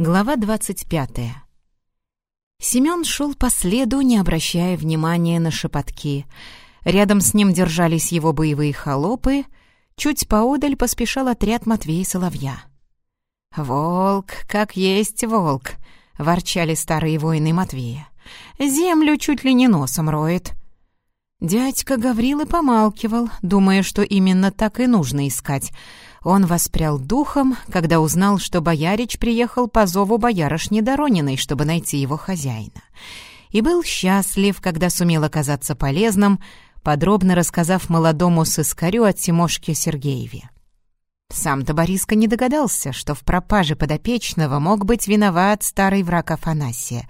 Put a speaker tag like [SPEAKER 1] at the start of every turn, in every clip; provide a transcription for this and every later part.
[SPEAKER 1] Глава двадцать пятая. Семён шел по следу, не обращая внимания на шепотки. Рядом с ним держались его боевые холопы. Чуть поодаль поспешал отряд Матвея Соловья. «Волк, как есть волк!» — ворчали старые воины Матвея. «Землю чуть ли не носом роет». Дядька Гаврилы помалкивал, думая, что именно так и нужно искать — он воспрял духом, когда узнал, что боярич приехал по зову боярышни Дорониной, чтобы найти его хозяина. И был счастлив, когда сумел оказаться полезным, подробно рассказав молодому сыскарю о Тимошке Сергееве. Сам-то Бориска не догадался, что в пропаже подопечного мог быть виноват старый враг Афанасия.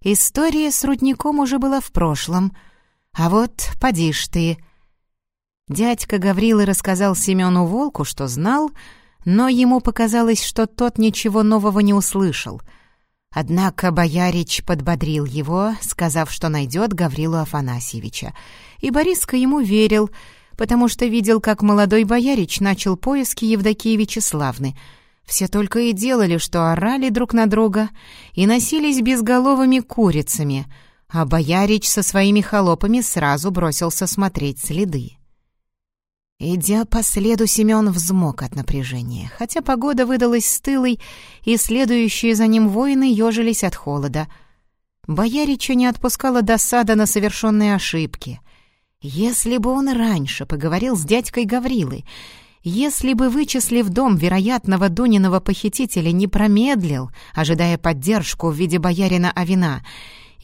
[SPEAKER 1] История с рудником уже была в прошлом. А вот, поди ж ты, Дядька Гаврилы рассказал Семену Волку, что знал, но ему показалось, что тот ничего нового не услышал. Однако Боярич подбодрил его, сказав, что найдет Гаврилу Афанасьевича. И Бориска ему верил, потому что видел, как молодой Боярич начал поиски Евдокии Вячеславны. Все только и делали, что орали друг на друга и носились безголовыми курицами, а Боярич со своими холопами сразу бросился смотреть следы. Идя по следу, Семен взмок от напряжения, хотя погода выдалась стылой, и следующие за ним воины ежились от холода. Боярича не отпускала досада на совершенные ошибки. Если бы он раньше поговорил с дядькой Гаврилой, если бы, вычислив дом вероятного Дуниного похитителя, не промедлил, ожидая поддержку в виде боярина Авина,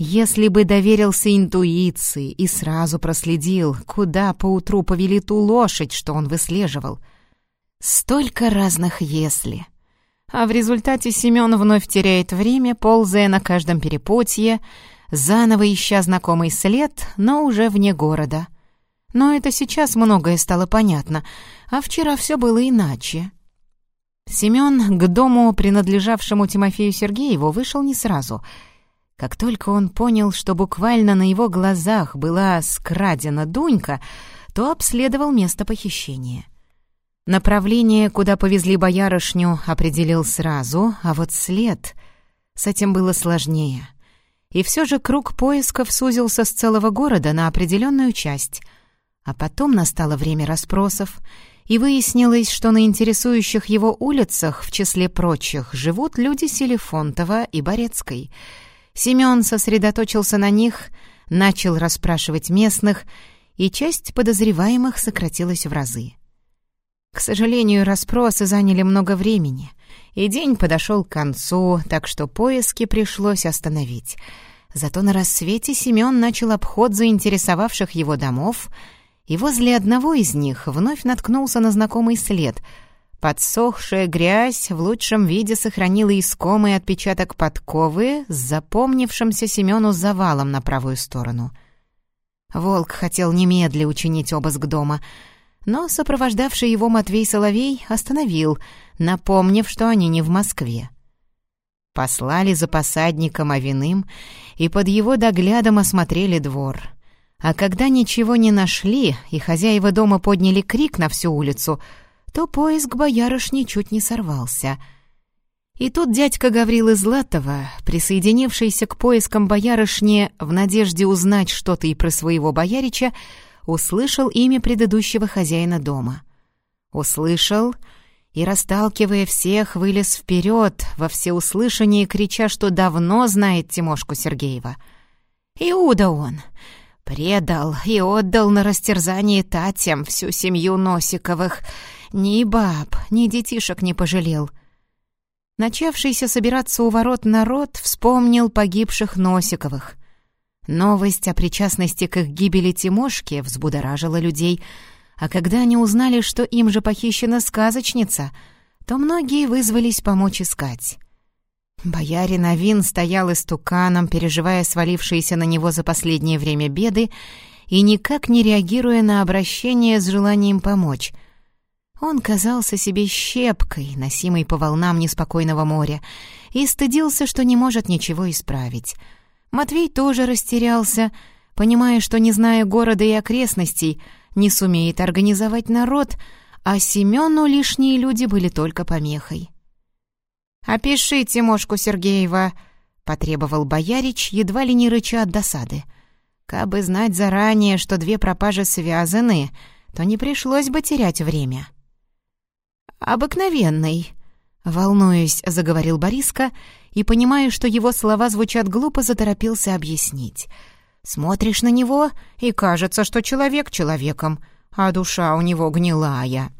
[SPEAKER 1] если бы доверился интуиции и сразу проследил, куда поутру повели ту лошадь, что он выслеживал. Столько разных «если». А в результате Семен вновь теряет время, ползая на каждом перепутье, заново ища знакомый след, но уже вне города. Но это сейчас многое стало понятно, а вчера все было иначе. Семен к дому, принадлежавшему Тимофею Сергееву, вышел не сразу — как только он понял, что буквально на его глазах была скрадена Дунька, то обследовал место похищения. Направление, куда повезли боярышню, определил сразу, а вот след... С этим было сложнее. И все же круг поисков сузился с целого города на определенную часть. А потом настало время расспросов, и выяснилось, что на интересующих его улицах, в числе прочих, живут люди Селефонтова и Борецкой — Семён сосредоточился на них, начал расспрашивать местных, и часть подозреваемых сократилась в разы. К сожалению, расспросы заняли много времени, и день подошел к концу, так что поиски пришлось остановить. Зато на рассвете Семён начал обход заинтересовавших его домов, и возле одного из них вновь наткнулся на знакомый след — Подсохшая грязь в лучшем виде сохранила искомый отпечаток подковы с запомнившимся Семену завалом на правую сторону. Волк хотел немедля учинить обыск дома, но сопровождавший его Матвей Соловей остановил, напомнив, что они не в Москве. Послали за посадником Авиным и под его доглядом осмотрели двор. А когда ничего не нашли, и хозяева дома подняли крик на всю улицу — то поиск боярышни чуть не сорвался. И тут дядька Гаврилы Златова, присоединившийся к поискам боярышни в надежде узнать что-то и про своего боярича, услышал имя предыдущего хозяина дома. Услышал и, расталкивая всех, вылез вперед во всеуслышание, крича, что давно знает Тимошку Сергеева. «Иуда он!» Предал и отдал на растерзание Татям всю семью Носиковых — ни баб, ни детишек не пожалел. Начавшийся собираться у ворот народ вспомнил погибших Носиковых. Новость о причастности к их гибели Тимошки взбудоражила людей, а когда они узнали, что им же похищена сказочница, то многие вызвались помочь искать. Боярин Авин стоял истуканом, переживая свалившиеся на него за последнее время беды и никак не реагируя на обращение с желанием помочь. Он казался себе щепкой, носимой по волнам неспокойного моря, и стыдился, что не может ничего исправить. Матвей тоже растерялся, понимая, что, не зная города и окрестностей, не сумеет организовать народ, а Семену лишние люди были только помехой. «Опиши Тимошку Сергеева», — потребовал Боярич, едва ли не рыча от досады. «Кабы знать заранее, что две пропажи связаны, то не пришлось бы терять время». «Обыкновенный», — волнуясь, заговорил Бориска, и, понимая, что его слова звучат глупо, заторопился объяснить. «Смотришь на него, и кажется, что человек человеком, а душа у него гнилая».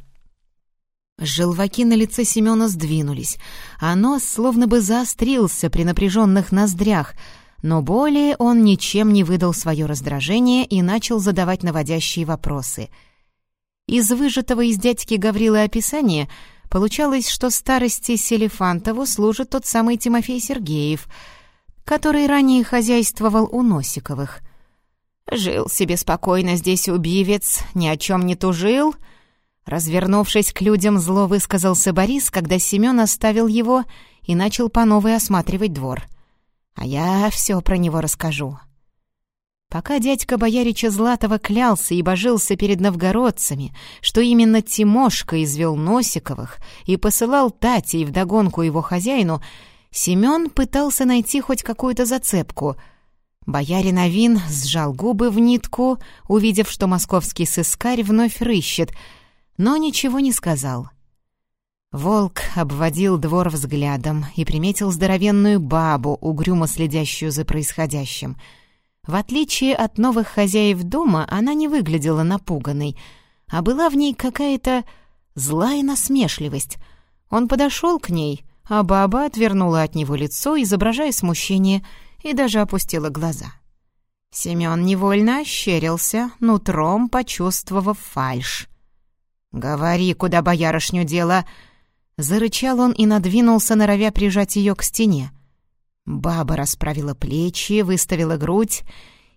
[SPEAKER 1] Желваки на лице Семена сдвинулись, а нос словно бы заострился при напряженных ноздрях, но более он ничем не выдал свое раздражение и начал задавать наводящие вопросы. Из выжатого из дядьки Гаврилы описания получалось, что старости Селефантову служит тот самый Тимофей Сергеев, который ранее хозяйствовал у Носиковых. «Жил себе спокойно здесь убивец, ни о чем не тужил», Развернувшись к людям, зло высказался Борис, когда Семен оставил его и начал по новой осматривать двор. А я все про него расскажу. Пока дядька Боярича Златова клялся и божился перед новгородцами, что именно Тимошка извел Носиковых и посылал Татей вдогонку его хозяину, Семен пытался найти хоть какую-то зацепку. Боярин Авин сжал губы в нитку, увидев, что московский сыскарь вновь рыщет — но ничего не сказал. Волк обводил двор взглядом и приметил здоровенную бабу, угрюмо следящую за происходящим. В отличие от новых хозяев дома, она не выглядела напуганной, а была в ней какая-то злая насмешливость. Он подошел к ней, а баба отвернула от него лицо, изображая смущение, и даже опустила глаза. Семен невольно ощерился, нутром почувствовав фальшь. «Говори, куда боярышню дело!» Зарычал он и надвинулся, норовя прижать ее к стене. Баба расправила плечи, выставила грудь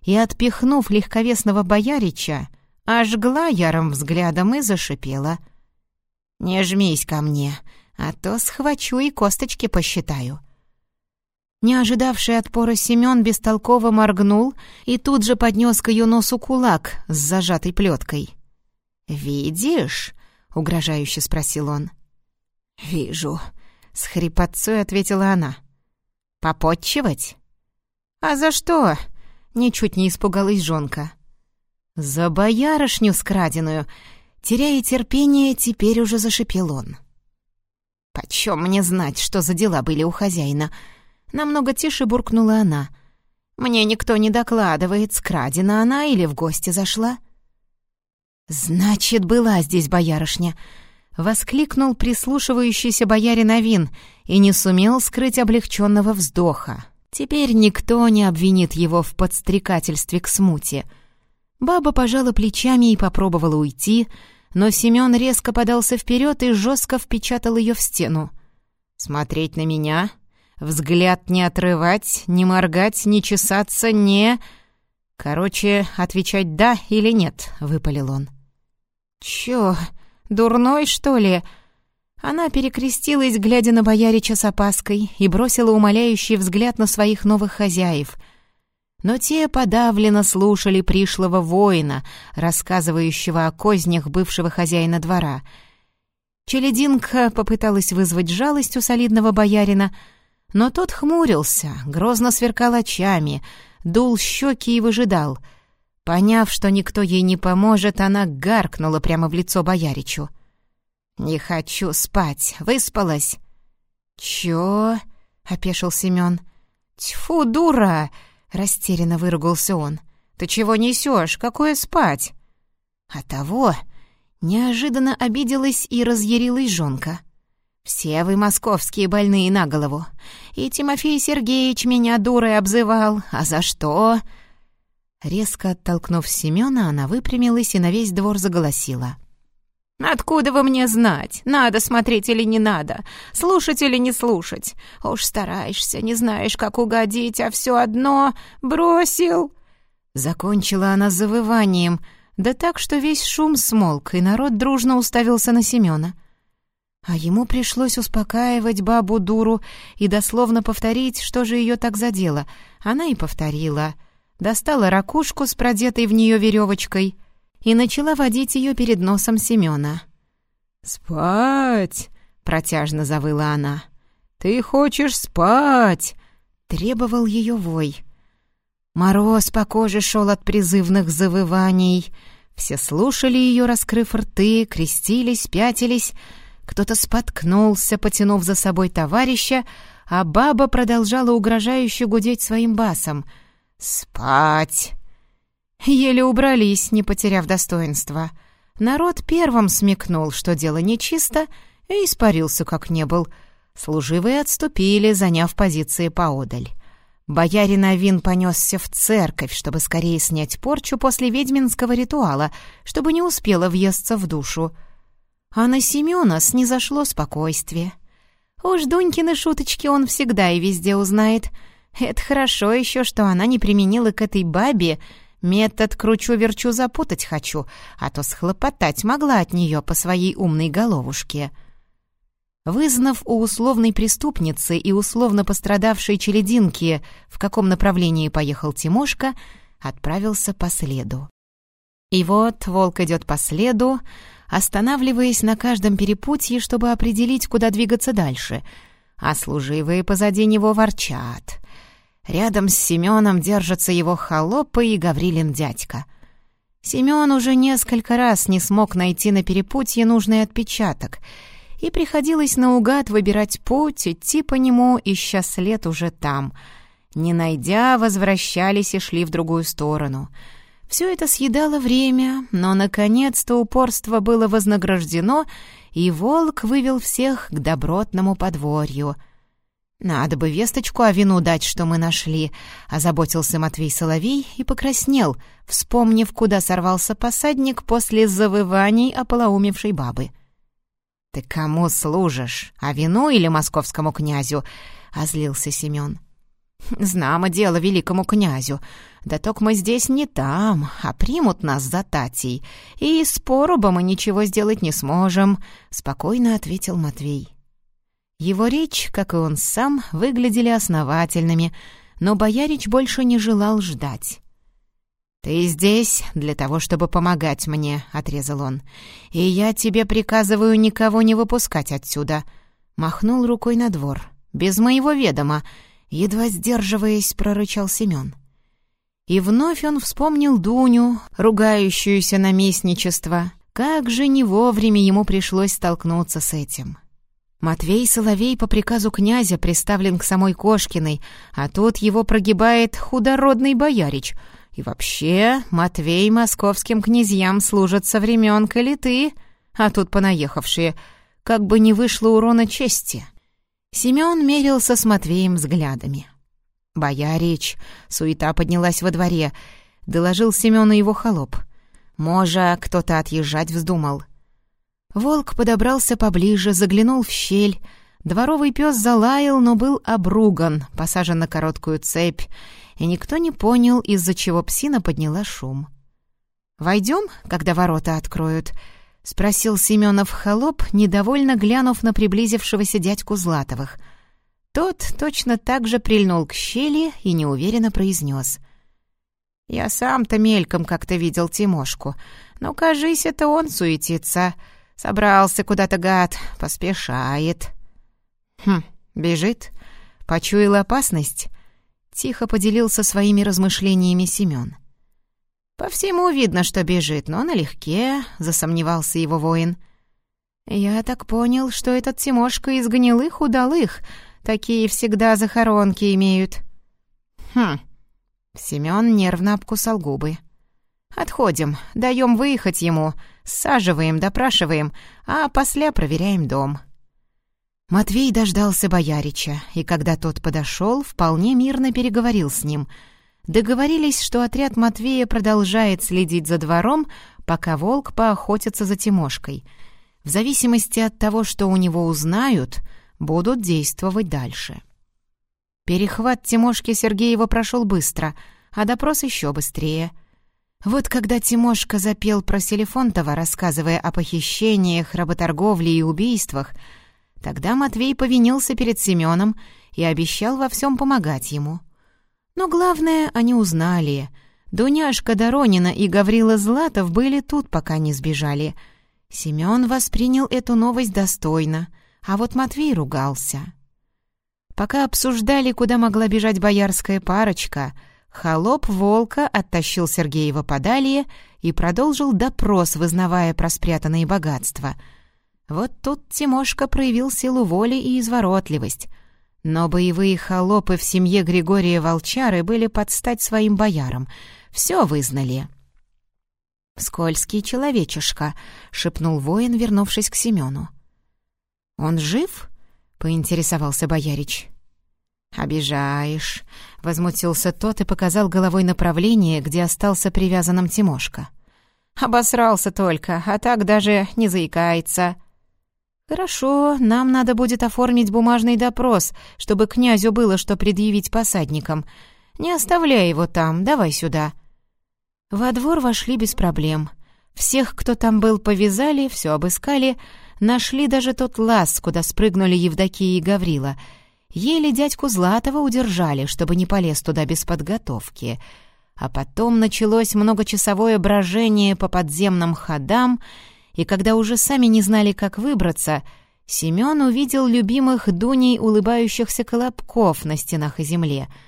[SPEAKER 1] и, отпихнув легковесного боярича, ожгла ярым взглядом и зашипела. «Не жмись ко мне, а то схвачу и косточки посчитаю». Не ожидавший отпора Семен бестолково моргнул и тут же поднес к ее носу кулак с зажатой плеткой. «Видишь?» — угрожающе спросил он. «Вижу», — с хрипотцой ответила она. «Попотчевать?» «А за что?» — ничуть не испугалась жонка. «За боярышню скраденную!» Теряя терпение, теперь уже зашипел он. «Почем мне знать, что за дела были у хозяина?» Намного тише буркнула она. «Мне никто не докладывает, скрадена она или в гости зашла?» «Значит, была здесь боярышня!» — воскликнул прислушивающийся боярин Авин и не сумел скрыть облегченного вздоха. Теперь никто не обвинит его в подстрекательстве к смуте. Баба пожала плечами и попробовала уйти, но Семен резко подался вперед и жестко впечатал ее в стену. «Смотреть на меня? Взгляд не отрывать, не моргать, не чесаться, не...» «Короче, отвечать «да» или «нет», — выпалил он. «Чё, дурной, что ли?» Она перекрестилась, глядя на боярича с опаской, и бросила умоляющий взгляд на своих новых хозяев. Но те подавленно слушали пришлого воина, рассказывающего о кознях бывшего хозяина двора. Челединка попыталась вызвать жалость у солидного боярина, но тот хмурился, грозно сверкал очами, дул щеки и выжидал — Поняв, что никто ей не поможет, она гаркнула прямо в лицо бояричу. «Не хочу спать. Выспалась?» «Чё?» — опешил Семён. «Тьфу, дура!» — растерянно выругался он. «Ты чего несёшь? Какое спать?» А того неожиданно обиделась и разъярилась жонка. «Все вы московские больные на голову. И Тимофей Сергеевич меня дурой обзывал. А за что?» Резко оттолкнув Семёна, она выпрямилась и на весь двор заголосила. «Откуда вы мне знать? Надо смотреть или не надо? Слушать или не слушать? Уж стараешься, не знаешь, как угодить, а все одно бросил!» Закончила она завыванием, да так, что весь шум смолк, и народ дружно уставился на Семёна. А ему пришлось успокаивать бабу-дуру и дословно повторить, что же ее так задело. Она и повторила — достала ракушку с продетой в нее веревочкой и начала водить ее перед носом Семена. «Спать!» — протяжно завыла она. Ты хочешь спать!» — требовал ее вой. Мороз по коже шел от призывных завываний. Все слушали ее, раскрыв рты, крестились, пятились. Кто-то споткнулся, потянув за собой товарища, а баба продолжала угрожающе гудеть своим басом. «Спать!» Еле убрались, не потеряв достоинства. Народ первым смекнул, что дело нечисто, и испарился, как не был. Служивые отступили, заняв позиции поодаль. Боярин Авин понесся в церковь, чтобы скорее снять порчу после ведьминского ритуала, чтобы не успела въесться в душу. А на Семёна снизошло спокойствие. Уж Дунькины шуточки он всегда и везде узнает. Это хорошо еще, что она не применила к этой бабе метод «кручу-верчу запутать хочу», а то схлопотать могла от нее по своей умной головушке — Вызнав у условной преступницы и условно пострадавшей челединки, в каком направлении поехал Тимошка, отправился по следу. И вот волк идет по следу, останавливаясь на каждом перепутье, чтобы определить, куда двигаться дальше, а служивые позади него ворчат. Рядом с Семеном держатся его холопы и Гаврилин дядька. Семен уже несколько раз не смог найти на перепутье нужный отпечаток — и приходилось наугад выбирать путь, идти по нему, ища след уже там. Не найдя, возвращались и шли в другую сторону. Все это съедало время, но, наконец-то, упорство было вознаграждено, и волк вывел всех к добротному подворью. «Надо бы весточку о вину дать, что мы нашли», — озаботился Матвей Соловей и покраснел, вспомнив, куда сорвался посадник после завываний ополоумевшей бабы. «Ты кому служишь? А вину или московскому князю?» — озлился Семен. «Знамо дело великому князю. Да только мы здесь не там, а примут нас за Татей. И с поруба мы ничего сделать не сможем», — спокойно ответил Матвей. Его речь, как и он сам, выглядели основательными, но боярич больше не желал ждать. «Ты здесь для того, чтобы помогать мне», — отрезал он. «И я тебе приказываю никого не выпускать отсюда». Махнул рукой на двор. «Без моего ведома», — едва сдерживаясь, прорычал Семен. И вновь он вспомнил Дуню, ругающуюся на местничество. Как же не вовремя ему пришлось столкнуться с этим. Матвей Соловей по приказу князя приставлен к самой Кошкиной, а тут его прогибает худородный боярич — и вообще, Матвей московским князьям служит со времен Калиты, а тут понаехавшие, как бы не вышло урона чести. Семен мерился с Матвеем взглядами. «Боярич!» — суета поднялась во дворе. Доложил Семену его холоп. «Можа, кто-то отъезжать вздумал». Волк подобрался поближе, заглянул в щель. Дворовый пес залаял, но был обруган, посажен на короткую цепь, и никто не понял, из-за чего псина подняла шум. «Войдем, когда ворота откроют?» — спросил Семенов холоп, недовольно глянув на приблизившегося дядьку Златовых. Тот точно так же прильнул к щели и неуверенно произнес. «Я сам-то мельком как-то видел Тимошку, но, кажись, это он суетится. Собрался куда-то гад, поспешает». «Хм, бежит? Почуял опасность?» Тихо поделился своими размышлениями Семен. «По всему видно, что бежит, но налегке», — засомневался его воин. «Я так понял, что этот Тимошка из гнилых удалых. Такие всегда захоронки имеют». «Хм». Семен нервно обкусал губы. «Отходим, даем выехать ему, саживаем, допрашиваем, а после проверяем дом». Матвей дождался боярича, и когда тот подошел, вполне мирно переговорил с ним. Договорились, что отряд Матвея продолжает следить за двором, пока волк поохотится за Тимошкой. В зависимости от того, что у него узнают, будут действовать дальше. Перехват Тимошки Сергеева прошел быстро, а допрос еще быстрее. Вот когда Тимошка запел про Селефонтова, рассказывая о похищениях, работорговле и убийствах — Тогда Матвей повинился перед Семеном и обещал во всем помогать ему. Но главное, они узнали. Дуняшка Доронина и Гаврила Златов были тут, пока не сбежали. Семен воспринял эту новость достойно, а вот Матвей ругался. Пока обсуждали, куда могла бежать боярская парочка, холоп волка оттащил Сергеева подалее и продолжил допрос, вызнавая про спрятанные богатства. Вот тут Тимошка проявил силу воли и изворотливость. Но боевые холопы в семье Григория Волчары были под стать своим боярам. Все вызнали. «Скользкий человечишка», — шепнул воин, вернувшись к Семену. «Он жив?» — поинтересовался боярич. «Обижаешь», — возмутился тот и показал головой направление, где остался привязанным Тимошка. «Обосрался только, а так даже не заикается». «Хорошо, нам надо будет оформить бумажный допрос, чтобы князю было что предъявить посадникам. Не оставляй его там, давай сюда». Во двор вошли без проблем. Всех, кто там был, повязали, все обыскали, нашли даже тот лаз, куда спрыгнули Евдокия и Гаврила. Еле дядьку Златова удержали, чтобы не полез туда без подготовки. А потом началось многочасовое брожение по подземным ходам, и когда уже сами не знали, как выбраться, Семен увидел любимых Дуней улыбающихся колобков на стенах и земле —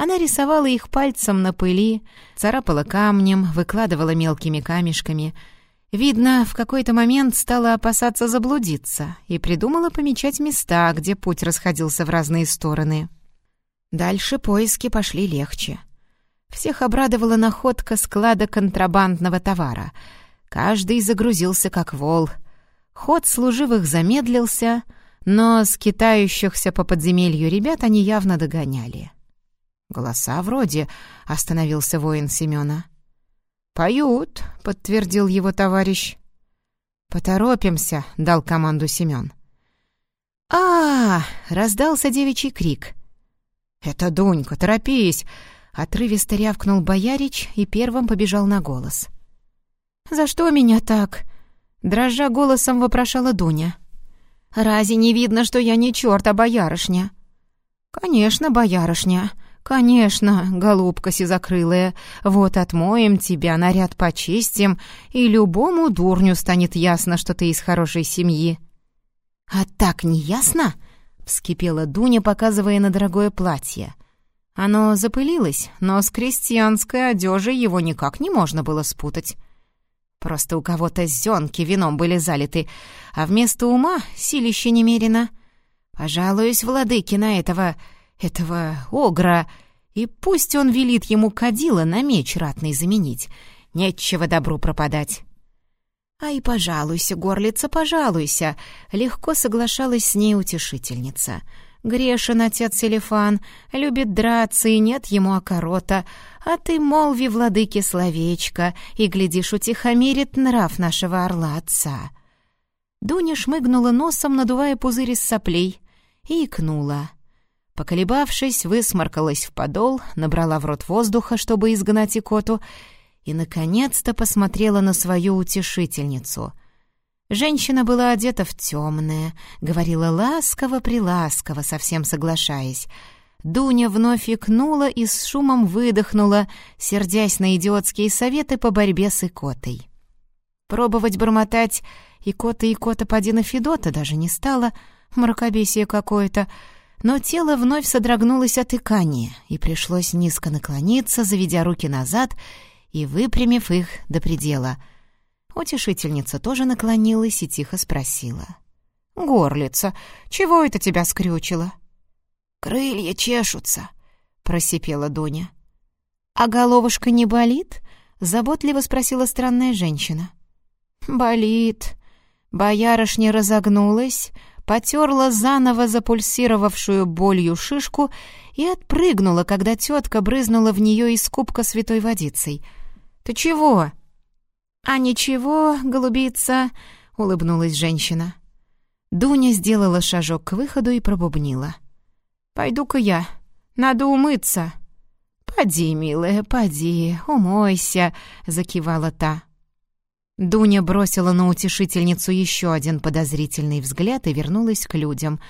[SPEAKER 1] она рисовала их пальцем на пыли, царапала камнем, выкладывала мелкими камешками. Видно, в какой-то момент стала опасаться заблудиться и придумала помечать места, где путь расходился в разные стороны. Дальше поиски пошли легче. Всех обрадовала находка склада контрабандного товара. Каждый загрузился как вол. Ход служивых замедлился, но скитающихся по подземелью ребят они явно догоняли. «Голоса вроде», — остановился воин Семена. «Поют», — подтвердил его товарищ. «Поторопимся», — дал команду Семен. а, -а, -а раздался девичий крик. «Это Дунька, торопись!» — отрывисто рявкнул боярич и первым побежал на голос. «За что меня так?» — дрожа голосом вопрошала Дуня. «Рази не видно, что я не черт, а боярышня?» «Конечно, боярышня», «Конечно, голубка сизокрылая, вот отмоем тебя, наряд почистим, и любому дурню станет ясно, что ты из хорошей семьи». «А так не ясно?» — вскипела Дуня, показывая на дорогое платье. Оно запылилось, но с крестьянской одежей его никак не можно было спутать. Просто у кого-то зёнки вином были залиты, а вместо ума силище немерено. Пожалуюсь, владыки, на этого этого огра, и пусть он велит ему кадила на меч ратный заменить. Нечего добру пропадать. «Ай, пожалуйся, горлица, пожалуйся!» — легко соглашалась с ней утешительница. «Грешен отец Селефан, любит драться, и нет ему окорота, а ты молви владыке словечко, и, глядишь, утихомирит нрав нашего орла-отца». Дуня шмыгнула носом, надувая пузырь из соплей, и икнула. Поколебавшись, высморкалась в подол, набрала в рот воздуха, чтобы изгнать икоту, и, наконец-то, посмотрела на свою утешительницу. Женщина была одета в темное, говорила ласково-приласково, совсем соглашаясь. Дуня вновь икнула и с шумом выдохнула, сердясь на идиотские советы по борьбе с икотой. Пробовать бормотать «икота, икота, поди на Федота» даже не стало, мракобесие какое-то — но тело вновь содрогнулось от икания, и пришлось низко наклониться, заведя руки назад и выпрямив их до предела. Утешительница тоже наклонилась и тихо спросила. «Горлица, чего это тебя скрючило?» «Крылья чешутся», — просипела Дуня. «А головушка не болит?» — заботливо спросила странная женщина. «Болит». Боярышня разогнулась, потерла заново запульсировавшую болью шишку и отпрыгнула, когда тетка брызнула в нее из кубка святой водицей. «Ты чего?» «А ничего, голубица», — улыбнулась женщина. Дуня сделала шажок к выходу и пробубнила. «Пойду-ка я. Надо умыться». «Поди, милая, поди, умойся», — закивала та. Дуня бросила на утешительницу еще один подозрительный взгляд и вернулась к людям.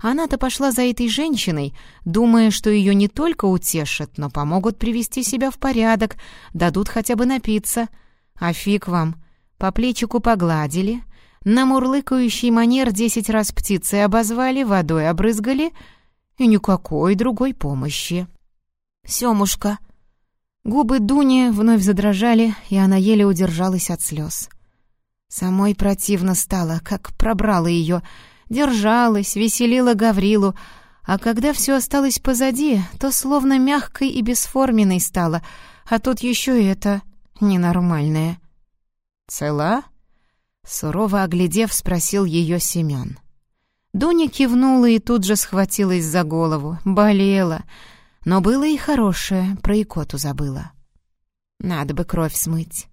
[SPEAKER 1] Она-то пошла за этой женщиной, думая, что ее не только утешат, но помогут привести себя в порядок, дадут хотя бы напиться. А фиг вам. По плечику погладили, на мурлыкающий манер десять раз птицы обозвали, водой обрызгали и никакой другой помощи. Семушка. Губы Дуни вновь задрожали, и она еле удержалась от слез. Самой противно стало, как пробрала ее, держалась, веселила Гаврилу, а когда все осталось позади, то словно мягкой и бесформенной стала, а тут еще это ненормальное. «Цела?» — сурово оглядев, спросил ее Семен. Дуня кивнула и тут же схватилась за голову, болела, но было и хорошее, про икоту забыла. Надо бы кровь смыть.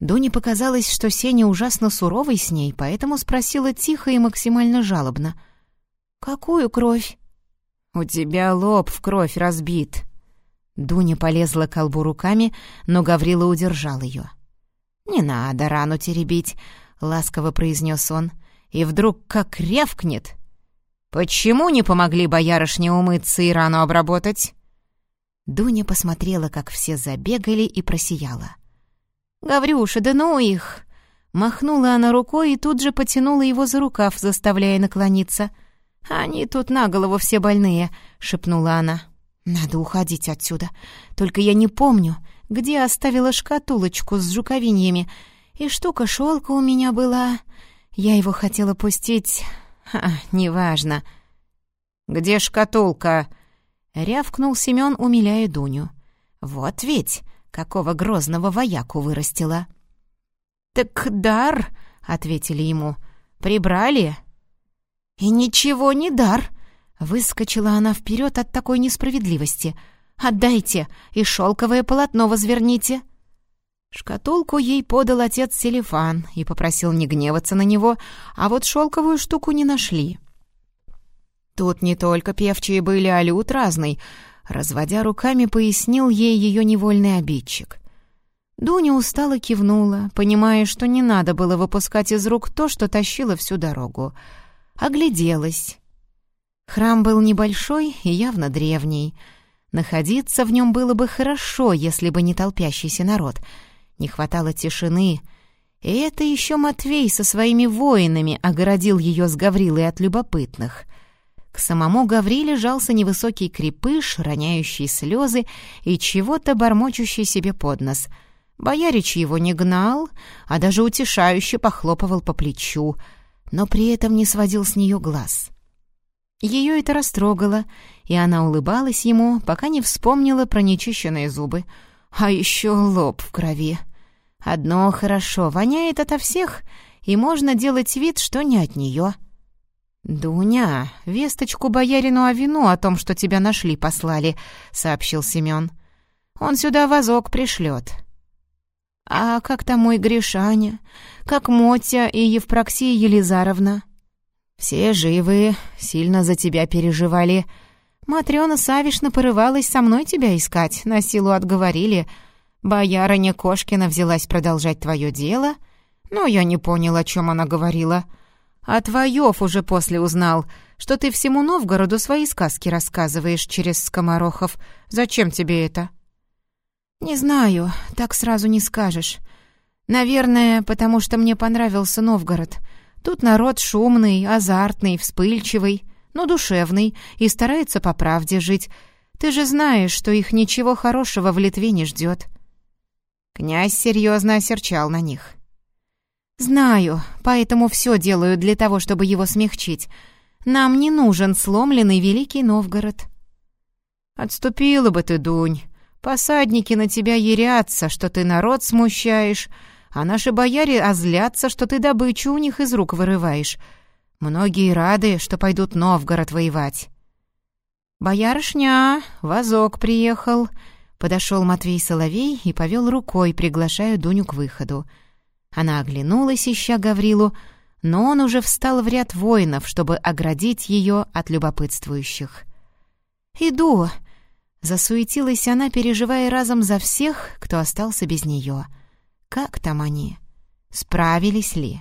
[SPEAKER 1] Дуне показалось, что Сеня ужасно суровый с ней, поэтому спросила тихо и максимально жалобно. «Какую кровь?» «У тебя лоб в кровь разбит». Дуня полезла к колбу руками, но Гаврила удержал ее. «Не надо рану теребить», — ласково произнес он, и вдруг как рявкнет. «Почему не помогли боярышне умыться и рану обработать?» Дуня посмотрела, как все забегали, и просияла. «Гаврюша, да ну их!» Махнула она рукой и тут же потянула его за рукав, заставляя наклониться. «Они тут на голову все больные», — шепнула она. «Надо уходить отсюда. Только я не помню, где оставила шкатулочку с жуковиньями. И штука шелка у меня была. Я его хотела пустить... А, неважно». «Где шкатулка?» — рявкнул Семен, умиляя Дуню. «Вот ведь, какого грозного вояку вырастила». «Так дар», — ответили ему, — «прибрали». «И ничего не дар», — выскочила она вперед от такой несправедливости. «Отдайте и шелковое полотно возверните». Шкатулку ей подал отец Селифан и попросил не гневаться на него, а вот шелковую штуку не нашли. Тут не только певчие были, а люд разный, разводя руками, пояснил ей ее невольный обидчик. Дуня устало кивнула, понимая, что не надо было выпускать из рук то, что тащила всю дорогу — Огляделась. Храм был небольшой и явно древний. Находиться в нем было бы хорошо, если бы не толпящийся народ. Не хватало тишины. И это еще Матвей со своими воинами огородил ее с Гаврилой от любопытных. К самому Гавриле жался невысокий крепыш, роняющий слезы и чего-то бормочущий себе под нос. Боярич его не гнал, а даже утешающе похлопывал по плечу — но при этом не сводил с нее глаз. Ее это растрогало, и она улыбалась ему, пока не вспомнила про нечищенные зубы. А еще лоб в крови. Одно хорошо, воняет ото всех, и можно делать вид, что не от нее. «Дуня, весточку боярину о вину о том, что тебя нашли, послали», — сообщил Семен. «Он сюда вазок пришлет». «А как там мой Гришаня? Как Мотя и Евпроксия Елизаровна?» «Все живы, сильно за тебя переживали. Матрёна Савишна порывалась со мной тебя искать, на силу отговорили. Боярыня Кошкина взялась продолжать твое дело. Но я не понял, о чем она говорила. А Твоев уже после узнал, что ты всему Новгороду свои сказки рассказываешь через скоморохов. Зачем тебе это?» «Не знаю, так сразу не скажешь. Наверное, потому что мне понравился Новгород. Тут народ шумный, азартный, вспыльчивый, но душевный и старается по правде жить. Ты же знаешь, что их ничего хорошего в Литве не ждет». Князь серьезно осерчал на них. «Знаю, поэтому все делаю для того, чтобы его смягчить. Нам не нужен сломленный Великий Новгород». «Отступила бы ты, Дунь», Посадники на тебя ерятся, что ты народ смущаешь, а наши бояре озлятся, что ты добычу у них из рук вырываешь. Многие рады, что пойдут Новгород воевать». «Боярышня, вазок приехал», — подошел Матвей Соловей и повел рукой, приглашая Дуню к выходу. Она оглянулась, ища Гаврилу, но он уже встал в ряд воинов, чтобы оградить ее от любопытствующих. «Иду», Засуетилась она, переживая разом за всех, кто остался без нее. Как там они? Справились ли?